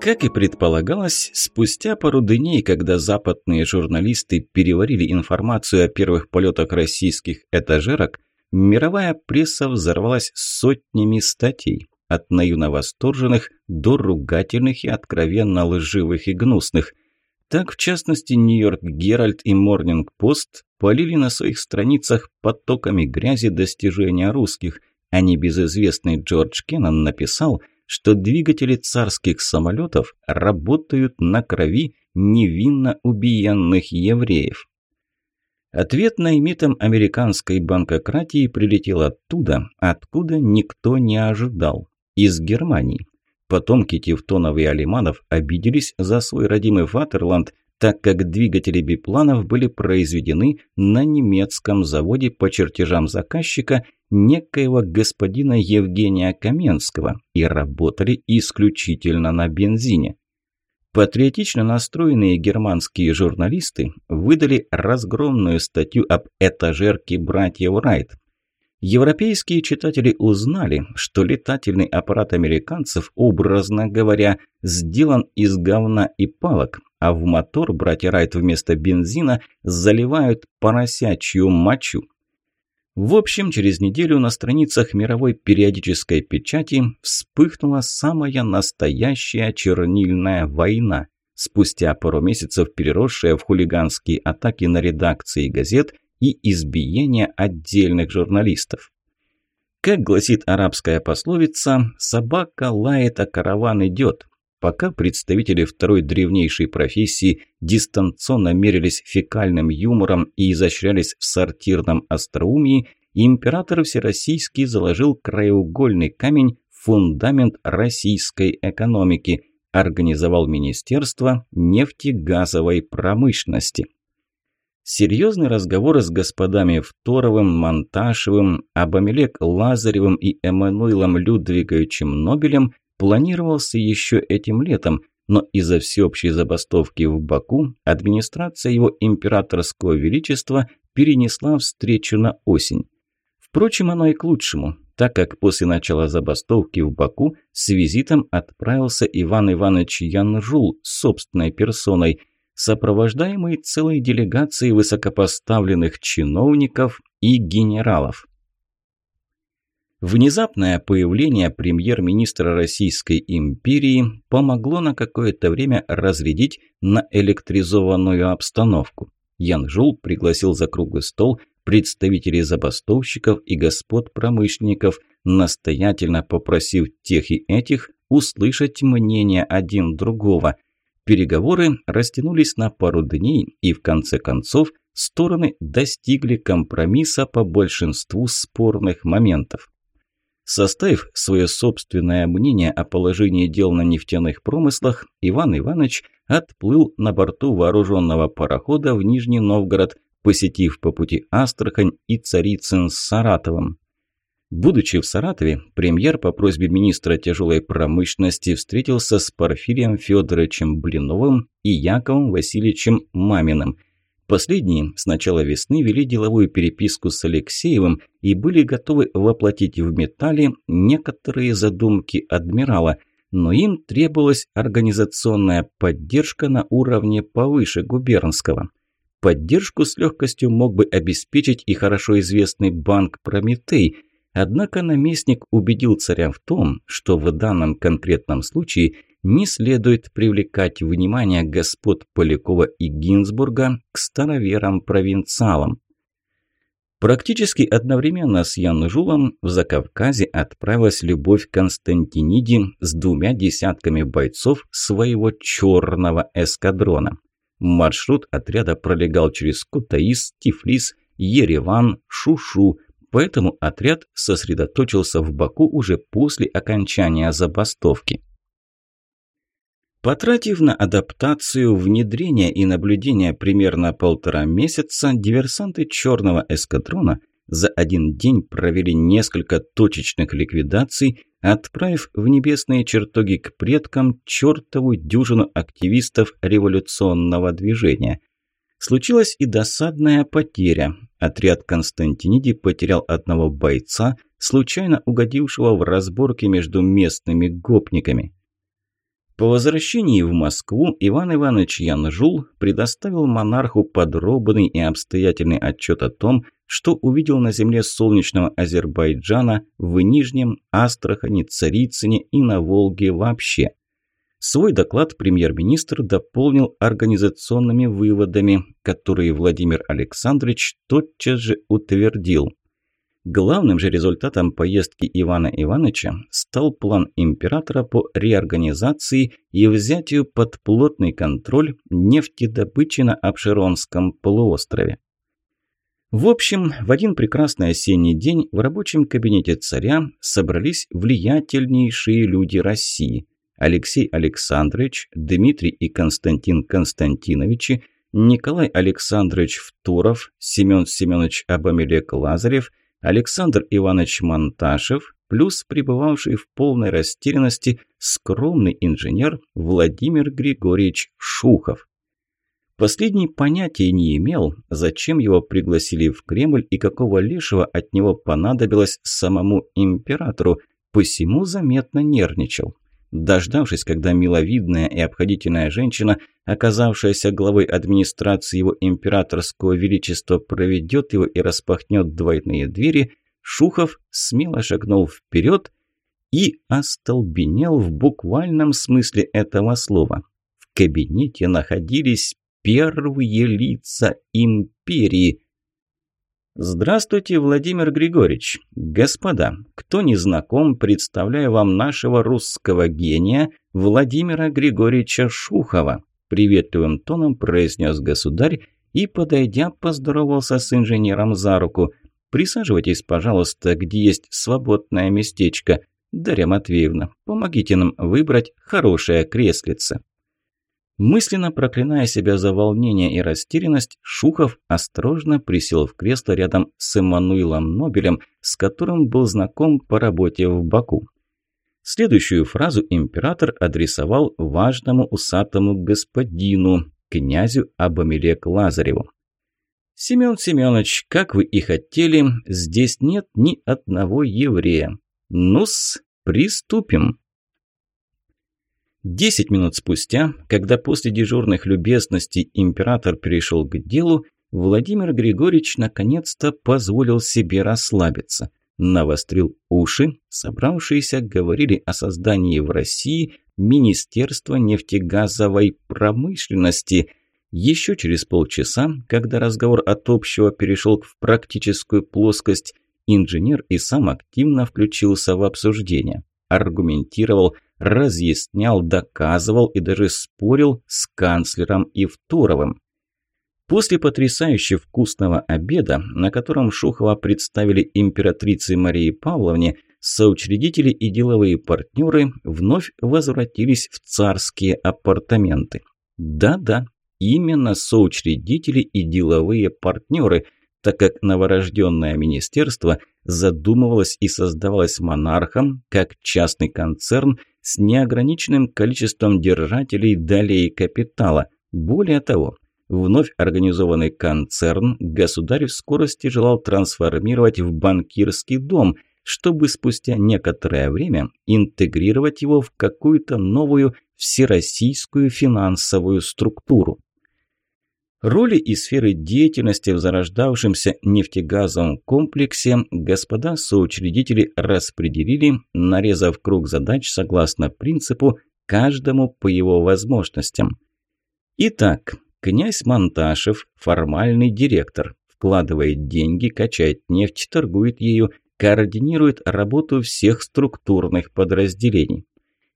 Как и предполагалось, спустя пару дней, когда западные журналисты переварили информацию о первых полетах российских этажерок, мировая пресса взорвалась сотнями статей, от наивно восторженных до ругательных и откровенно лживых и гнусных. Так, в частности, Нью-Йорк Геральт и Морнинг Пост полили на своих страницах потоками грязи достижения русских, а небезызвестный Джордж Кеннон написал – что двигатели царских самолетов работают на крови невинно убиенных евреев. Ответ на эмитом американской банкократии прилетел оттуда, откуда никто не ожидал – из Германии. Потомки Тевтонов и Алиманов обиделись за свой родимый Фатерланд, так как двигатели бипланов были произведены на немецком заводе по чертежам заказчика некоего господина Евгения Каменского и работали исключительно на бензине. Патриотично настроенные германские журналисты выдали разгромную статью об этажерке братьев Райт. Европейские читатели узнали, что летательный аппарат американцев, образно говоря, сделан из говна и палок, а в мотор братья Райт вместо бензина заливают поросячью мочу. В общем, через неделю на страницах мировой периодической печати вспыхнула самая настоящая чернильная война, спустя пару месяцев переросшая в хулиганские атаки на редакции газет и избиения отдельных журналистов. Как гласит арабская пословица, собака лает, а караван идет. Пока представители второй древнейшей профессии дистанционно мерились фекальным юмором и изощрялись в сортирном остроумии, император Всероссийский заложил краеугольный камень в фундамент российской экономики, организовал Министерство нефтегазовой промышленности. Серьезный разговор с господами Второвым, Монташевым, Абамелек Лазаревым и Эммануилом Людвиговичем Нобелем планировался еще этим летом, но из-за всеобщей забастовки в Баку администрация его императорского величества перенесла встречу на осень. Впрочем, оно и к лучшему, так как после начала забастовки в Баку с визитом отправился Иван Иванович Янжул собственной персоной, сопровождаемый целой делегацией высокопоставленных чиновников и генералов. Внезапное появление премьер-министра Российской империи помогло на какое-то время разрядить наэлектризованную обстановку. Ян Жул пригласил за круглый стол представителей забастовщиков и господ промышленников, настоятельно попросив тех и этих услышать мнение один другого. Переговоры растянулись на пару дней, и в конце концов стороны достигли компромисса по большинству спорных моментов. Составив свое собственное мнение о положении дел на нефтяных промыслах, Иван Иванович отплыл на борту вооруженного парохода в Нижний Новгород, посетив по пути Астрахань и Царицын с Саратовым. Будучи в Саратове, премьер по просьбе министра тяжелой промышленности встретился с Порфирием Федоровичем Блиновым и Яковом Васильевичем Маминым – Последние с начала весны вели деловую переписку с Алексеевым и были готовы воплотить в металле некоторые задумки адмирала, но им требовалась организационная поддержка на уровне повыше губернского. Поддержку с легкостью мог бы обеспечить и хорошо известный банк «Прометей», однако наместник убедил царя в том, что в данном конкретном случае – не следует привлекать внимание господ Полякова и Гинзбурга к староверам-провинциалам. Практически одновременно с Ян Жулом в Закавказе отправилась Любовь Константиниди с двумя десятками бойцов своего черного эскадрона. Маршрут отряда пролегал через Кутаис, Тифлис, Ереван, Шушу, поэтому отряд сосредоточился в Баку уже после окончания забастовки. Потратив на адаптацию, внедрение и наблюдение примерно полтора месяца, диверсанты черного эскадрона за один день провели несколько точечных ликвидаций, отправив в небесные чертоги к предкам чертову дюжину активистов революционного движения. Случилась и досадная потеря. Отряд Константиниди потерял одного бойца, случайно угодившего в разборке между местными гопниками. По возвращении в Москву Иван Иванович Янжул предоставил монарху подробный и обстоятельный отчет о том, что увидел на земле солнечного Азербайджана, в Нижнем, Астрахани, Царицыне и на Волге вообще. Свой доклад премьер-министр дополнил организационными выводами, которые Владимир Александрович тотчас же утвердил. Главным же результатом поездки Ивана Ивановича стал план императора по реорганизации и взятию под плотный контроль нефтедобычи на Обширонском полуострове. В общем, в один прекрасный осенний день в рабочем кабинете царя собрались влиятельнейшие люди России. Алексей Александрович, Дмитрий и Константин Константиновичи, Николай Александрович Втуров, Семен Семенович Абамелек Лазарев – Александр Иванович Монташев, плюс пребывавший в полной растерянности скромный инженер Владимир Григорьевич Шухов. Последний понятия не имел, зачем его пригласили в Кремль и какого лешего от него понадобилось самому императору, посему заметно нервничал. Дождавшись, когда миловидная и обходительная женщина, оказавшаяся главой администрации его императорского величества, проведет его и распахнет двойные двери, Шухов смело шагнул вперед и остолбенел в буквальном смысле этого слова. В кабинете находились первые лица империи – Здравствуйте, Владимир Григорьевич. Господа, кто не знаком, представляю вам нашего русского гения Владимира Григорьевича Шухова. Приветливым тоном произнес государь и, подойдя, поздоровался с инженером за руку. Присаживайтесь, пожалуйста, где есть свободное местечко. Дарья Матвеевна, помогите нам выбрать хорошее креслице. Мысленно проклиная себя за волнение и растерянность, Шухов осторожно присел в кресло рядом с Эммануилом Нобелем, с которым был знаком по работе в Баку. Следующую фразу император адресовал важному усатому господину, князю Абамелек Лазареву. «Семен Семенович, как вы и хотели, здесь нет ни одного еврея. Ну-с, приступим!» Десять минут спустя, когда после дежурных любезностей император перешел к делу, Владимир Григорьевич наконец-то позволил себе расслабиться. Навострил уши, собравшиеся говорили о создании в России Министерства нефтегазовой промышленности. Еще через полчаса, когда разговор от общего перешел в практическую плоскость, инженер и сам активно включился в обсуждение. Аргументировал – разъяснял, доказывал и даже спорил с канцлером Ивтуровым. После потрясающе вкусного обеда, на котором Шухова представили императрице Марии Павловне, соучредители и деловые партнеры вновь возвратились в царские апартаменты. Да-да, именно соучредители и деловые партнеры, так как новорожденное министерство задумывалось и создавалось монархом как частный концерн с неограниченным количеством держателей долей капитала. Более того, вновь организованный концерн государь в скорости желал трансформировать в банкирский дом, чтобы спустя некоторое время интегрировать его в какую-то новую всероссийскую финансовую структуру. Роли и сферы деятельности в зарождавшемся нефтегазовом комплексе господа соучредители распределили, нарезав круг задач согласно принципу «каждому по его возможностям». Итак, князь Монташев – формальный директор, вкладывает деньги, качает нефть, торгует ею, координирует работу всех структурных подразделений.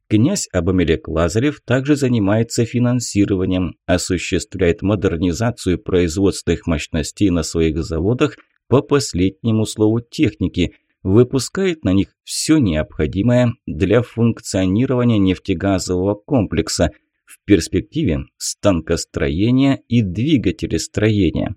Князь Абамелек Лазарев также занимается финансированием, осуществляет модернизацию производственных мощностей на своих заводах по последнему слову техники, выпускает на них все необходимое для функционирования нефтегазового комплекса, в перспективе станкостроения и двигателестроения.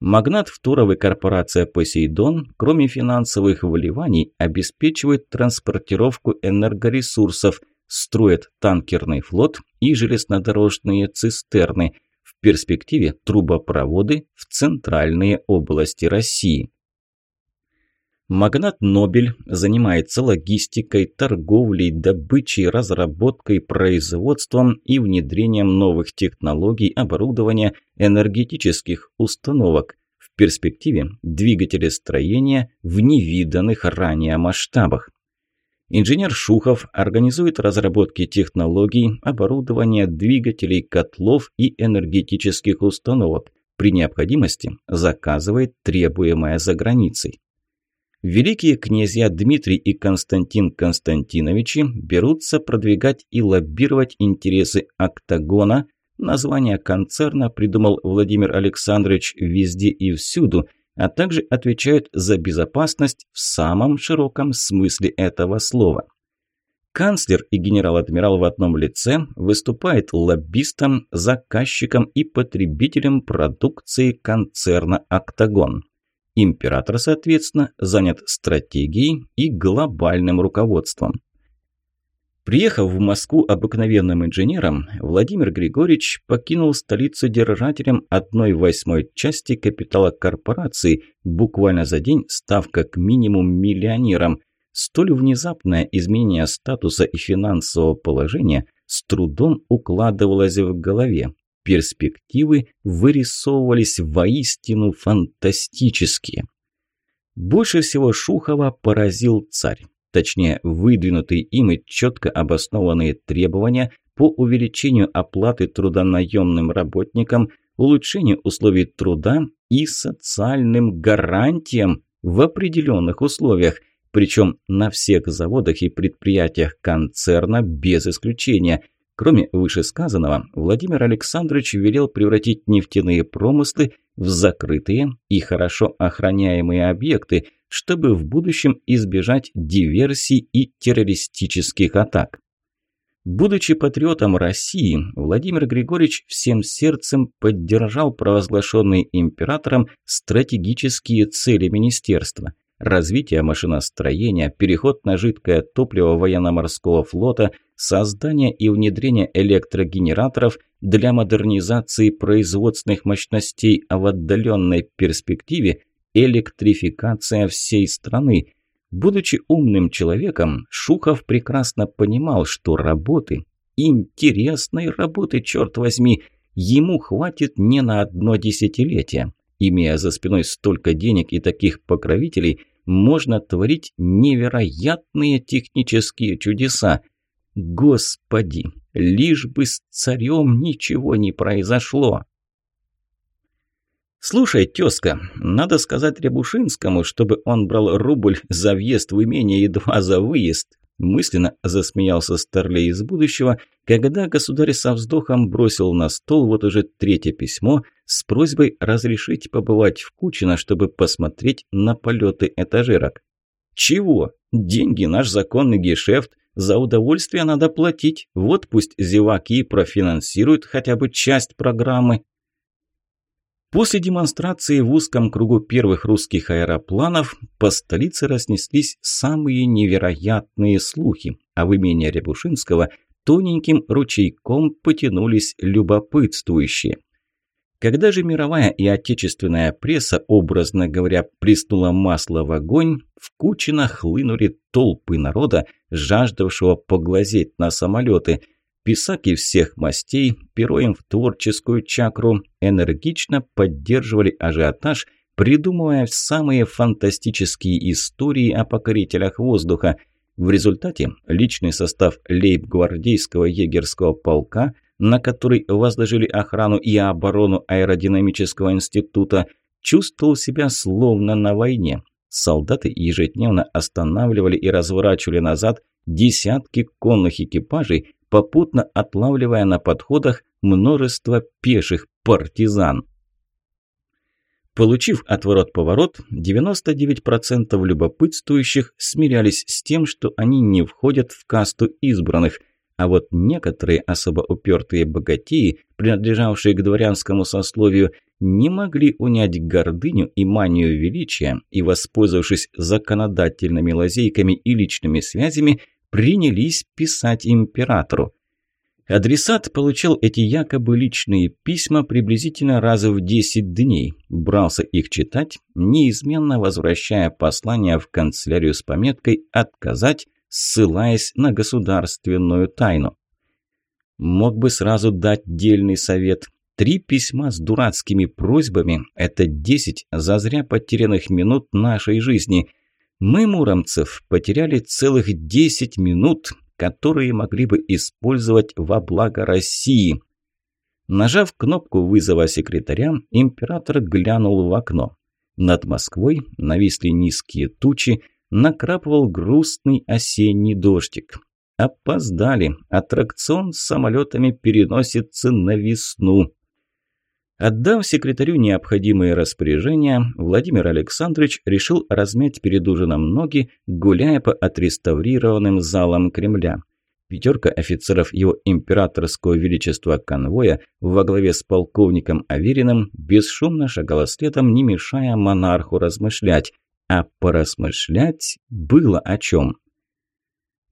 Магнат второй корпорация «Посейдон», кроме финансовых вливаний, обеспечивает транспортировку энергоресурсов – строят танкерный флот и железнодорожные цистерны, в перспективе трубопроводы в центральные области России. Магнат Нобель занимается логистикой, торговлей, добычей, разработкой, производством и внедрением новых технологий, оборудования, энергетических установок. В перспективе двигатели строения в невиданных ранее масштабах. Инженер Шухов организует разработки технологий, оборудования, двигателей, котлов и энергетических установок. При необходимости заказывает требуемое за границей. Великие князья Дмитрий и Константин Константиновичи берутся продвигать и лоббировать интересы «Октагона», название концерна придумал Владимир Александрович везде и всюду, а также отвечают за безопасность в самом широком смысле этого слова. Канцлер и генерал-адмирал в одном лице выступает лоббистом, заказчиком и потребителем продукции концерна «Октагон». Император, соответственно, занят стратегией и глобальным руководством. Приехав в Москву обыкновенным инженером, Владимир Григорьевич покинул столицу держателем одной восьмой части капитала корпорации, буквально за день став как минимум миллионером. Столь внезапное изменение статуса и финансового положения с трудом укладывалось в голове. Перспективы вырисовывались воистину фантастические. Больше всего Шухова поразил царь. Точнее, выдвинутые им и четко обоснованные требования по увеличению оплаты труда наемным работникам, улучшению условий труда и социальным гарантиям в определенных условиях, причем на всех заводах и предприятиях концерна без исключения, Кроме вышесказанного, Владимир Александрович велел превратить нефтяные промыслы в закрытые и хорошо охраняемые объекты, чтобы в будущем избежать диверсий и террористических атак. Будучи патриотом России, Владимир Григорьевич всем сердцем поддержал провозглашенные императором стратегические цели министерства – развитие машиностроения, переход на жидкое топливо военно-морского флота, создание и внедрение электрогенераторов для модернизации производственных мощностей, а в отдаленной перспективе электрификация всей страны. Будучи умным человеком, Шухов прекрасно понимал, что работы, интересной работы, черт возьми, ему хватит не на одно десятилетие. Имея за спиной столько денег и таких покровителей – можно творить невероятные технические чудеса. Господи, лишь бы с царем ничего не произошло. «Слушай, тезка, надо сказать Рябушинскому, чтобы он брал рубль за въезд в имение и два за выезд. Мысленно засмеялся Старлей из будущего, когда государь со вздохом бросил на стол вот уже третье письмо с просьбой разрешить побывать в Кучино, чтобы посмотреть на полеты этажерок. «Чего? Деньги – наш законный гешефт. За удовольствие надо платить. Вот пусть зеваки профинансируют хотя бы часть программы». После демонстрации в узком кругу первых русских аэропланов по столице разнеслись самые невероятные слухи, а в имение Рябушинского тоненьким ручейком потянулись любопытствующие. Когда же мировая и отечественная пресса, образно говоря, приснула масло в огонь, в Кучино хлынули толпы народа, жаждавшего поглазеть на самолеты – Писаки всех мастей, перо в творческую чакру, энергично поддерживали ажиотаж, придумывая самые фантастические истории о покорителях воздуха. В результате личный состав лейб-гвардейского егерского полка, на который возложили охрану и оборону аэродинамического института, чувствовал себя словно на войне. Солдаты ежедневно останавливали и разворачивали назад десятки конных экипажей, попутно отлавливая на подходах множество пеших партизан. Получив отворот-поворот, 99% любопытствующих смирялись с тем, что они не входят в касту избранных, а вот некоторые особо упертые богатеи, принадлежавшие к дворянскому сословию, не могли унять гордыню и манию величия и, воспользовавшись законодательными лазейками и личными связями, принялись писать императору. Адресат получал эти якобы личные письма приблизительно раз в 10 дней, брался их читать, неизменно возвращая послание в канцелярию с пометкой «Отказать», ссылаясь на государственную тайну. Мог бы сразу дать дельный совет. Три письма с дурацкими просьбами – это 10 зазря потерянных минут нашей жизни. Мы, муромцев, потеряли целых 10 минут, которые могли бы использовать во благо России. Нажав кнопку вызова секретаря, император глянул в окно. Над Москвой нависли низкие тучи, накрапывал грустный осенний дождик. Опоздали. Аттракцион с самолетами переносится на весну. Отдав секретарю необходимые распоряжения, Владимир Александрович решил размять перед ужином ноги, гуляя по отреставрированным залам Кремля. Пятерка офицеров его императорского величества конвоя во главе с полковником Авериным бесшумно шагала следом, не мешая монарху размышлять. А поразмышлять было о чем.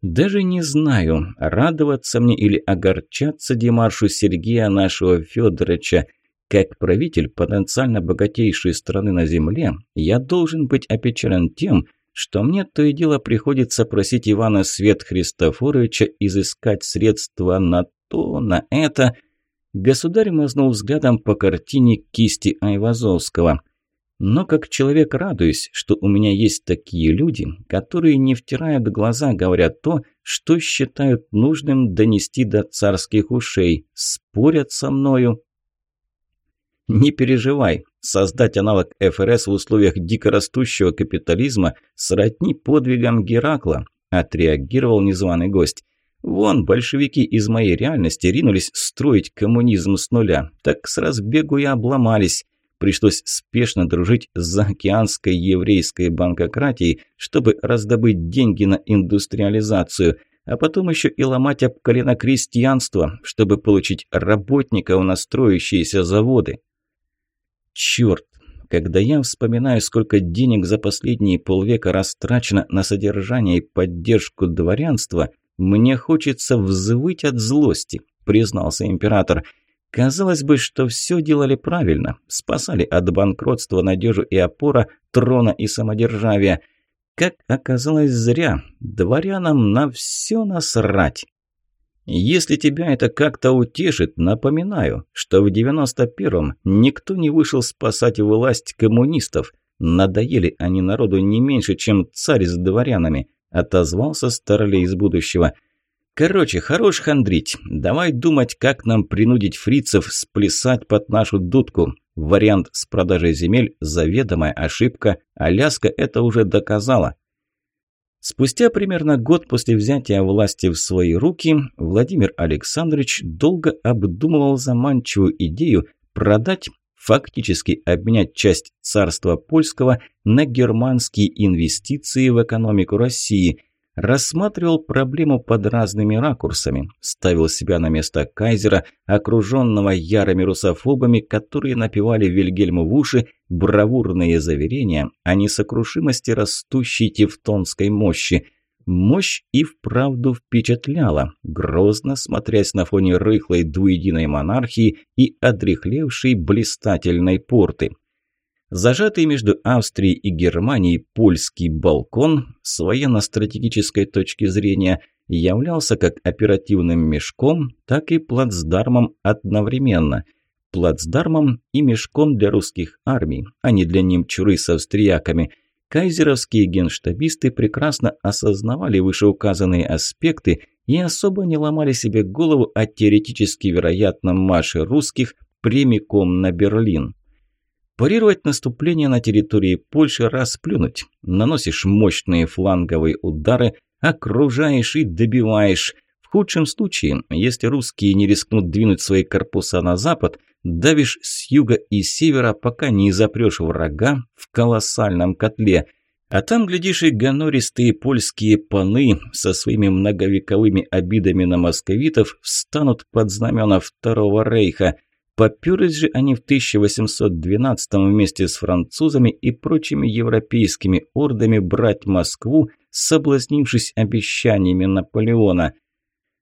Даже не знаю, радоваться мне или огорчаться Димашу Сергея нашего Федоровича – как правитель потенциально богатейшей страны на Земле, я должен быть опечален тем, что мне то и дело приходится просить Ивана Свет Христофоровича изыскать средства на то, на это. Государь мазнул взглядом по картине кисти Айвазовского. Но как человек радуюсь, что у меня есть такие люди, которые, не втирая в глаза, говорят то, что считают нужным донести до царских ушей, спорят со мною, не переживай, создать аналог ФРС в условиях дикорастущего капитализма сродни подвигам Геракла, отреагировал незваный гость. Вон, большевики из моей реальности ринулись строить коммунизм с нуля, так с разбегу и обломались. Пришлось спешно дружить с заокеанской еврейской банкократией, чтобы раздобыть деньги на индустриализацию, а потом еще и ломать об колено крестьянство, чтобы получить работников на строящиеся заводы. Черт! Когда я вспоминаю, сколько денег за последние полвека растрачено на содержание и поддержку дворянства, мне хочется взвыть от злости, признался император. Казалось бы, что все делали правильно, спасали от банкротства надежу и опора трона и самодержавия. Как оказалось, зря. Дворянам на все насрать. Если тебя это как-то утешит, напоминаю, что в 91-м никто не вышел спасать власть коммунистов. Надоели они народу не меньше, чем царь с дворянами, отозвался старлей из будущего. Короче, хорош хандрить. Давай думать, как нам принудить фрицев сплясать под нашу дудку. Вариант с продажей земель – заведомая ошибка. Аляска это уже доказала. Спустя примерно год после взятия власти в свои руки Владимир Александрович долго обдумывал заманчивую идею продать, фактически обменять часть царства польского на германские инвестиции в экономику России – рассматривал проблему под разными ракурсами, ставил себя на место кайзера, окруженного ярыми русофобами, которые напевали Вильгельму в уши бравурные заверения о несокрушимости растущей тевтонской мощи. Мощь и вправду впечатляла, грозно смотрясь на фоне рыхлой двуединой монархии и одрехлевшей блистательной порты. Зажатый между Австрией и Германией польский балкон с военно-стратегической точки зрения являлся как оперативным мешком, так и плацдармом одновременно. Плацдармом и мешком для русских армий, а не для немчуры с австрияками. Кайзеровские генштабисты прекрасно осознавали вышеуказанные аспекты и особо не ломали себе голову о теоретически вероятном марше русских прямиком на Берлин. Парировать наступление на территории Польши – расплюнуть. Наносишь мощные фланговые удары, окружаешь и добиваешь. В худшем случае, если русские не рискнут двинуть свои корпуса на запад, давишь с юга и севера, пока не запрешь врага в колоссальном котле. А там, глядишь, и гонористые польские паны со своими многовековыми обидами на московитов встанут под знамена Второго Рейха – Попёрлись же они в 1812 вместе с французами и прочими европейскими ордами брать Москву, соблазнившись обещаниями Наполеона.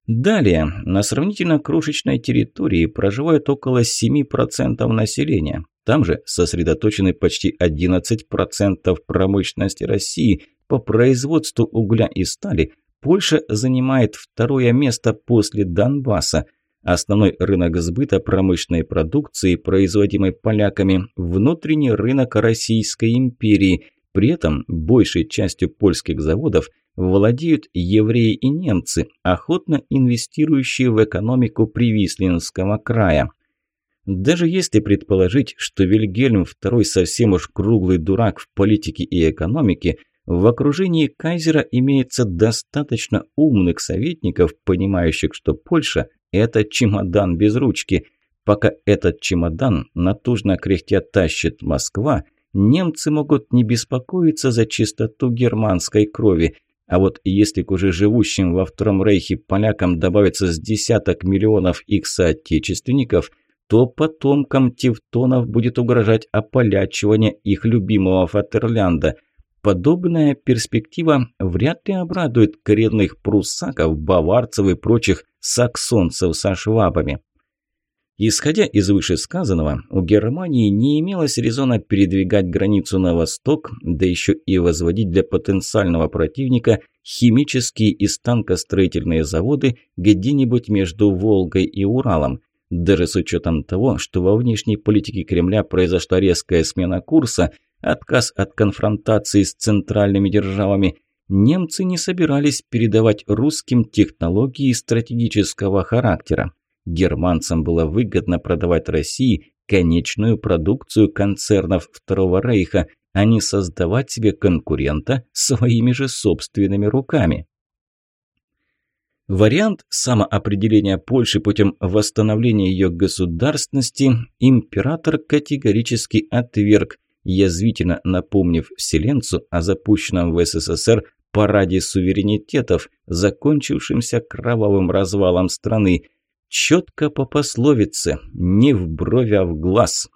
Далее, на сравнительно крошечной территории проживают около 7% населения. Там же сосредоточены почти 11% промышленности России. По производству угля и стали Польша занимает второе место после Донбасса. Основной рынок сбыта промышленной продукции, производимой поляками, внутренний рынок Российской империи. При этом большей частью польских заводов владеют евреи и немцы, охотно инвестирующие в экономику Привислинского края. Даже если предположить, что Вильгельм II совсем уж круглый дурак в политике и экономике, в окружении кайзера имеется достаточно умных советников, понимающих, что Польша – это чемодан без ручки. Пока этот чемодан натужно кряхтя тащит Москва, немцы могут не беспокоиться за чистоту германской крови. А вот если к уже живущим во Втором Рейхе полякам добавится с десяток миллионов их соотечественников – то потомкам тевтонов будет угрожать ополячивание их любимого Фатерлянда. Подобная перспектива вряд ли обрадует коренных пруссаков, баварцев и прочих саксонцев со швабами. Исходя из вышесказанного, у Германии не имелось резона передвигать границу на восток, да еще и возводить для потенциального противника химические и станкостроительные заводы где-нибудь между Волгой и Уралом. Даже с учетом того, что во внешней политике Кремля произошла резкая смена курса, отказ от конфронтации с центральными державами, немцы не собирались передавать русским технологии стратегического характера. Германцам было выгодно продавать России конечную продукцию концернов Второго Рейха, а не создавать себе конкурента своими же собственными руками. Вариант самоопределения Польши путем восстановления ее государственности император категорически отверг, язвительно напомнив вселенцу о запущенном в СССР параде суверенитетов, закончившемся кровавым развалом страны. Четко по пословице «не в брови, а в глаз».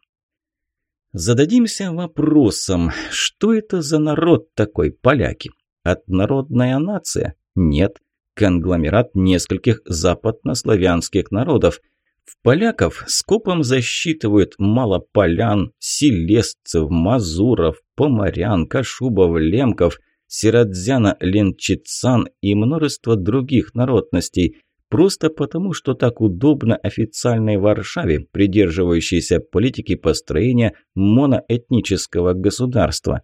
Зададимся вопросом, что это за народ такой, поляки? Однородная нация? Нет конгломерат нескольких западнославянских народов. В поляков скопом засчитывают малополян, селестцев, мазуров, поморян, кашубов, лемков, сиротзяна, ленчицан и множество других народностей – просто потому, что так удобно официальной Варшаве, придерживающейся политики построения моноэтнического государства.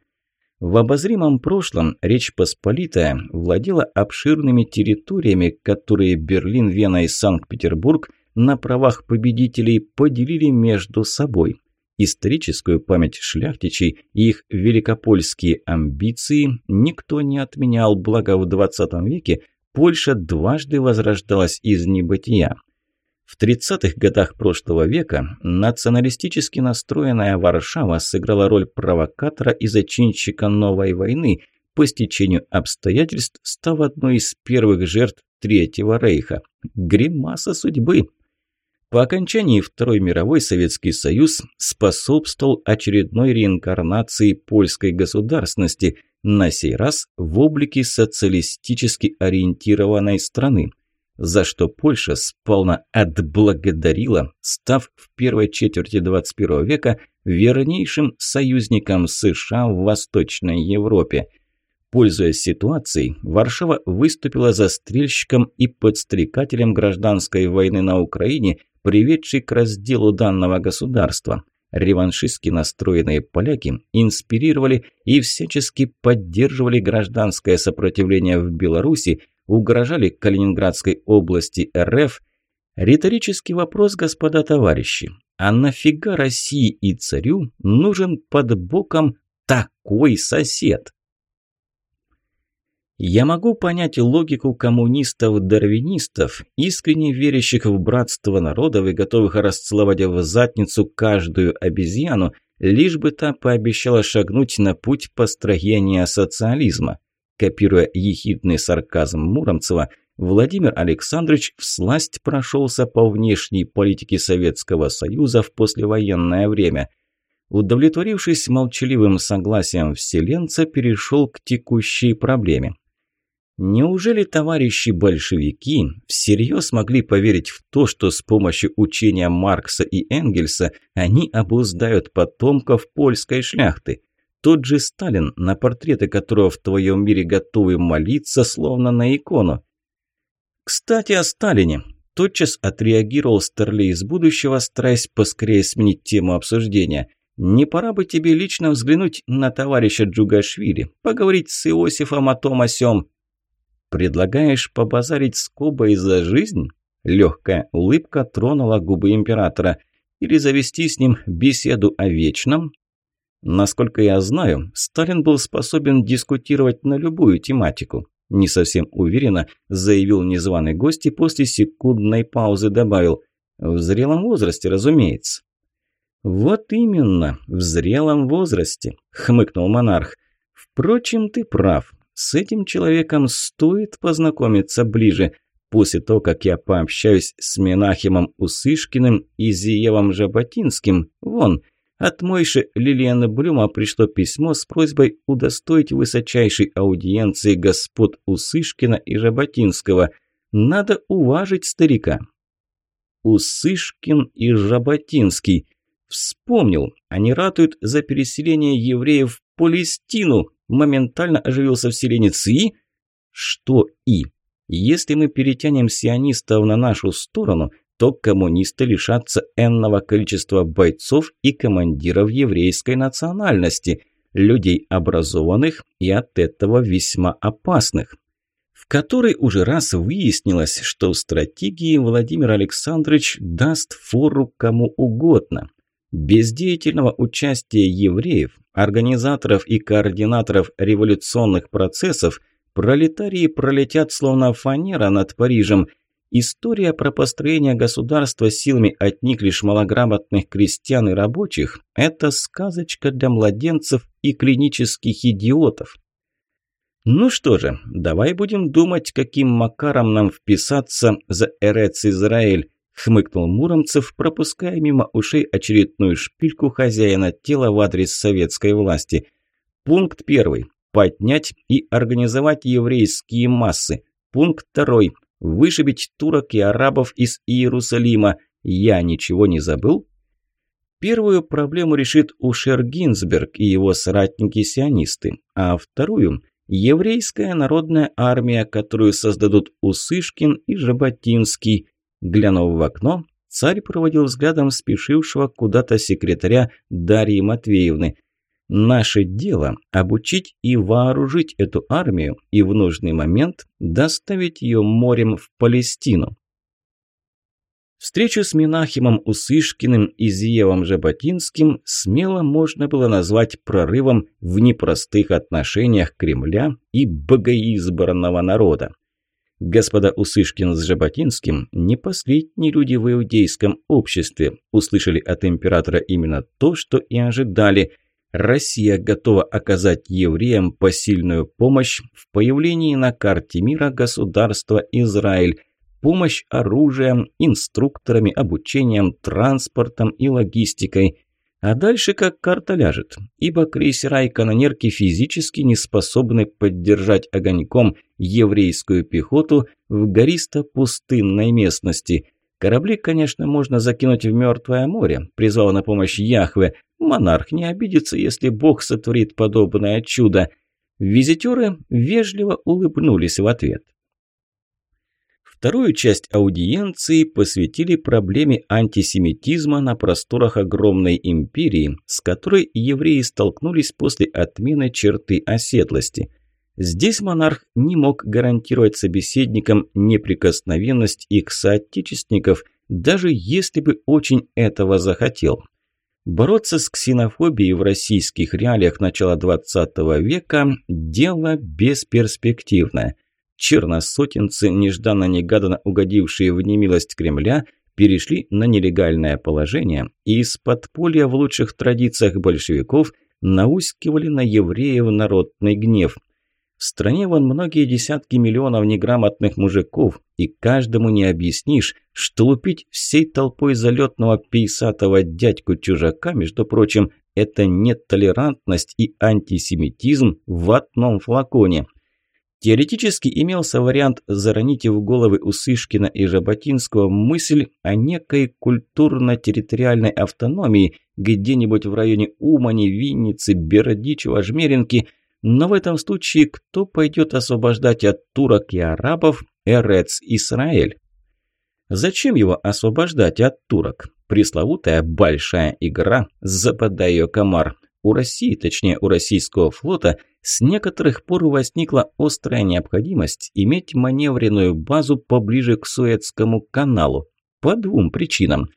В обозримом прошлом Речь Посполитая владела обширными территориями, которые Берлин, Вена и Санкт-Петербург на правах победителей поделили между собой. Историческую память шляхтичей и их великопольские амбиции никто не отменял, благо в 20 веке Польша дважды возрождалась из небытия. В 30-х годах прошлого века националистически настроенная Варшава сыграла роль провокатора и зачинщика новой войны, по стечению обстоятельств став одной из первых жертв Третьего Рейха. Гримаса судьбы. По окончании Второй мировой Советский Союз способствовал очередной реинкарнации польской государственности, на сей раз в облике социалистически ориентированной страны за что Польша сполна отблагодарила, став в первой четверти 21 века вернейшим союзником США в Восточной Европе. Пользуясь ситуацией, Варшава выступила застрельщиком и подстрекателем гражданской войны на Украине, приведшей к разделу данного государства. Реваншистски настроенные поляки инспирировали и всячески поддерживали гражданское сопротивление в Беларуси, угрожали Калининградской области РФ. Риторический вопрос, господа товарищи. А нафига России и царю нужен под боком такой сосед? Я могу понять логику коммунистов-дарвинистов, искренне верящих в братство народов и готовых расцеловать в задницу каждую обезьяну, лишь бы та пообещала шагнуть на путь построения социализма. Копируя ехидный сарказм Муромцева, Владимир Александрович всласть прошелся по внешней политике Советского Союза в послевоенное время. Удовлетворившись молчаливым согласием вселенца, перешел к текущей проблеме. Неужели товарищи большевики всерьез могли поверить в то, что с помощью учения Маркса и Энгельса они обуздают потомков польской шляхты? Тот же Сталин, на портреты которого в твоем мире готовы молиться, словно на икону. Кстати, о Сталине. Тотчас отреагировал Старлей из будущего, стараясь поскорее сменить тему обсуждения. Не пора бы тебе лично взглянуть на товарища Джугашвили, поговорить с Иосифом о том о сём. «Предлагаешь побазарить с Кобой за жизнь?» Легкая улыбка тронула губы императора. «Или завести с ним беседу о вечном?» Насколько я знаю, Сталин был способен дискутировать на любую тематику. Не совсем уверенно заявил незваный гость и после секундной паузы добавил «В зрелом возрасте, разумеется». «Вот именно, в зрелом возрасте», – хмыкнул монарх. «Впрочем, ты прав. С этим человеком стоит познакомиться ближе. После того, как я пообщаюсь с Менахимом Усышкиным и Зиевом Жаботинским, вон, от Мойши Лилианы Блюма пришло письмо с просьбой удостоить высочайшей аудиенции господ Усышкина и Жаботинского. Надо уважить старика. Усышкин и Жаботинский. Вспомнил, они ратуют за переселение евреев в Палестину. Моментально оживился вселенец и... Что и? Если мы перетянем сионистов на нашу сторону, то коммунисты лишатся энного количества бойцов и командиров еврейской национальности, людей образованных и от этого весьма опасных. В который уже раз выяснилось, что в стратегии Владимир Александрович даст фору кому угодно. Без деятельного участия евреев, организаторов и координаторов революционных процессов пролетарии пролетят словно фанера над Парижем. История про построение государства силами одних лишь малограмотных крестьян и рабочих – это сказочка для младенцев и клинических идиотов. Ну что же, давай будем думать, каким макаром нам вписаться за Эрец Израиль хмыкнул Муромцев, пропуская мимо ушей очередную шпильку хозяина тела в адрес советской власти. Пункт первый. Поднять и организовать еврейские массы. Пункт второй. Вышибить турок и арабов из Иерусалима. Я ничего не забыл? Первую проблему решит Ушер Гинзберг и его соратники-сионисты, а вторую – еврейская народная армия, которую создадут Усышкин и Жаботинский – Глянув в окно, царь проводил взглядом спешившего куда-то секретаря Дарьи Матвеевны. «Наше дело – обучить и вооружить эту армию и в нужный момент доставить ее морем в Палестину». Встречу с Минахимом Усышкиным и Зиевом Жаботинским смело можно было назвать прорывом в непростых отношениях Кремля и богоизбранного народа. Господа Усышкин с Жаботинским не последние люди в иудейском обществе. Услышали от императора именно то, что и ожидали. Россия готова оказать евреям посильную помощь в появлении на карте мира государства Израиль. Помощь оружием, инструкторами, обучением, транспортом и логистикой – а дальше как карта ляжет, ибо крейсера и канонерки физически не способны поддержать огоньком еврейскую пехоту в гористо-пустынной местности. Корабли, конечно, можно закинуть в Мертвое море, призвав на помощь Яхве. Монарх не обидится, если Бог сотворит подобное чудо. Визитеры вежливо улыбнулись в ответ. Вторую часть аудиенции посвятили проблеме антисемитизма на просторах огромной империи, с которой евреи столкнулись после отмены черты оседлости. Здесь монарх не мог гарантировать собеседникам неприкосновенность их соотечественников, даже если бы очень этого захотел. Бороться с ксенофобией в российских реалиях начала XX века – дело бесперспективное – черносотенцы, нежданно-негаданно угодившие в немилость Кремля, перешли на нелегальное положение и из подполья в лучших традициях большевиков наускивали на евреев народный гнев. В стране вон многие десятки миллионов неграмотных мужиков, и каждому не объяснишь, что лупить всей толпой залетного пейсатого дядьку-чужака, между прочим, это нетолерантность и антисемитизм в одном флаконе – Теоретически имелся вариант заронить в головы Усышкина и Жаботинского мысль о некой культурно-территориальной автономии где-нибудь в районе Умани, Винницы, Бердичева, Жмеринки, но в этом случае кто пойдет освобождать от турок и арабов Эрец Исраэль? Зачем его освобождать от турок? Пресловутая большая игра, западай ее комар. У России, точнее у российского флота, с некоторых пор возникла острая необходимость иметь маневренную базу поближе к Суэцкому каналу. По двум причинам.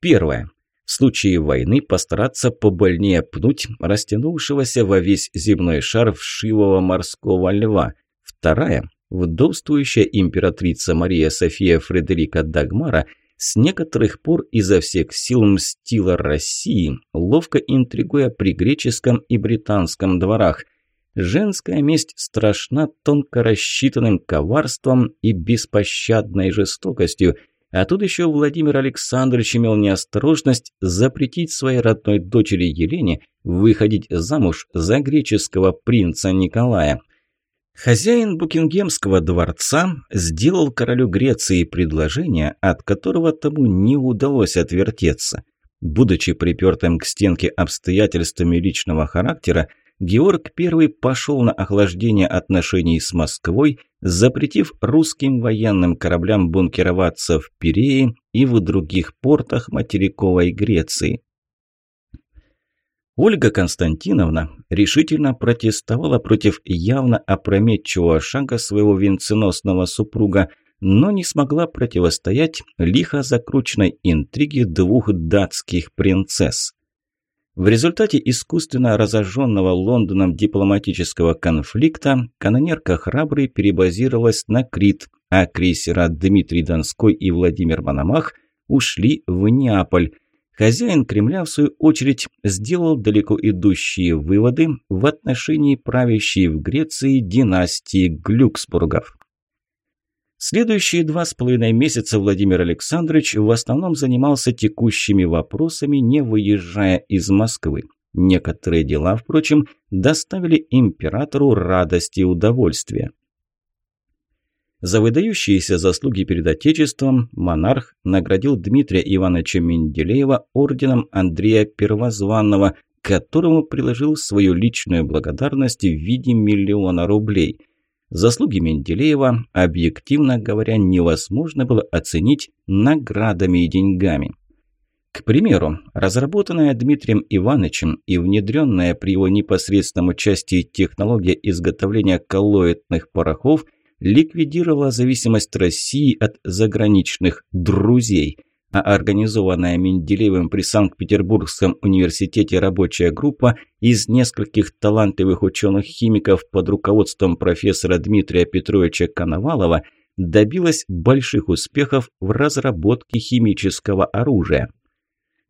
Первое. В случае войны постараться побольнее пнуть растянувшегося во весь земной шар вшивого морского льва. Вторая. Вдовствующая императрица Мария София Фредерика Дагмара – с некоторых пор изо всех сил мстила России, ловко интригуя при греческом и британском дворах. Женская месть страшна тонко рассчитанным коварством и беспощадной жестокостью, а тут еще Владимир Александрович имел неосторожность запретить своей родной дочери Елене выходить замуж за греческого принца Николая. Хозяин Букингемского дворца сделал королю Греции предложение, от которого тому не удалось отвертеться. Будучи припертым к стенке обстоятельствами личного характера, Георг I пошел на охлаждение отношений с Москвой, запретив русским военным кораблям бункероваться в Пирее и в других портах материковой Греции. Ольга Константиновна решительно протестовала против явно опрометчивого шага своего венценосного супруга, но не смогла противостоять лихо закрученной интриге двух датских принцесс. В результате искусственно разожженного Лондоном дипломатического конфликта канонерка «Храбрый» перебазировалась на Крит, а крейсера Дмитрий Донской и Владимир Мономах ушли в Неаполь – Хозяин Кремля, в свою очередь, сделал далеко идущие выводы в отношении правящей в Греции династии Глюксбургов. Следующие два с половиной месяца Владимир Александрович в основном занимался текущими вопросами, не выезжая из Москвы. Некоторые дела, впрочем, доставили императору радость и удовольствие. За выдающиеся заслуги перед Отечеством монарх наградил Дмитрия Ивановича Менделеева орденом Андрея Первозванного, которому приложил свою личную благодарность в виде миллиона рублей. Заслуги Менделеева, объективно говоря, невозможно было оценить наградами и деньгами. К примеру, разработанная Дмитрием Ивановичем и внедренная при его непосредственном участии технология изготовления коллоидных порохов – ликвидировала зависимость России от заграничных «друзей», а организованная Менделеевым при Санкт-Петербургском университете рабочая группа из нескольких талантливых ученых-химиков под руководством профессора Дмитрия Петровича Коновалова добилась больших успехов в разработке химического оружия.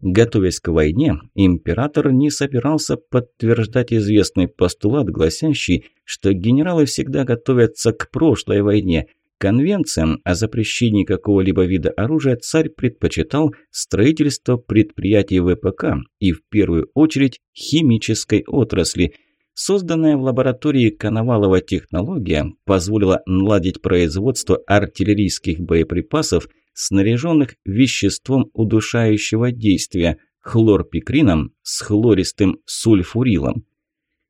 Готовясь к войне, император не собирался подтверждать известный постулат, гласящий, что генералы всегда готовятся к прошлой войне. Конвенциям о запрещении какого-либо вида оружия царь предпочитал строительство предприятий ВПК и в первую очередь химической отрасли. Созданная в лаборатории Коновалова технология позволила наладить производство артиллерийских боеприпасов – снаряженных веществом удушающего действия – хлорпикрином с хлористым сульфурилом.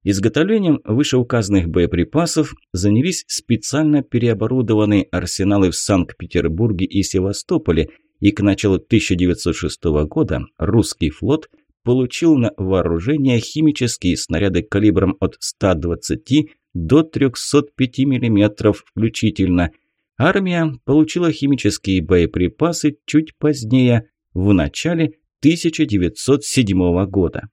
Изготовлением вышеуказанных боеприпасов занялись специально переоборудованные арсеналы в Санкт-Петербурге и Севастополе, и к началу 1906 года русский флот получил на вооружение химические снаряды калибром от 120 до 305 мм включительно, Армия получила химические боеприпасы чуть позднее, в начале 1907 года.